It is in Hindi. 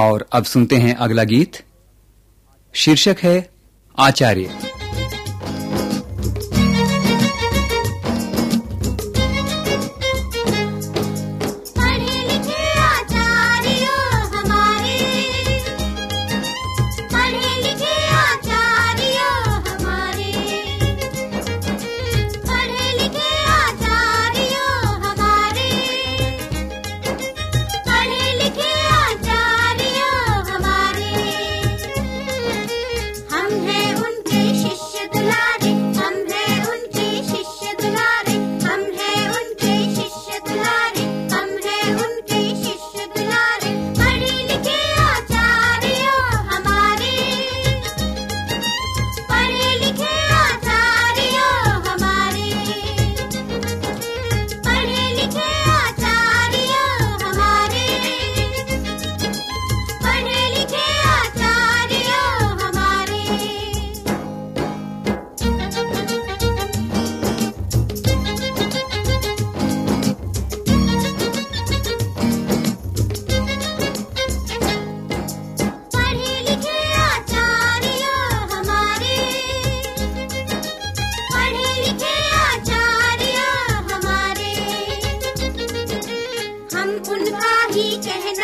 और अब सुनते हैं अगला गीत। शीर्षक है आचार्य। 全身照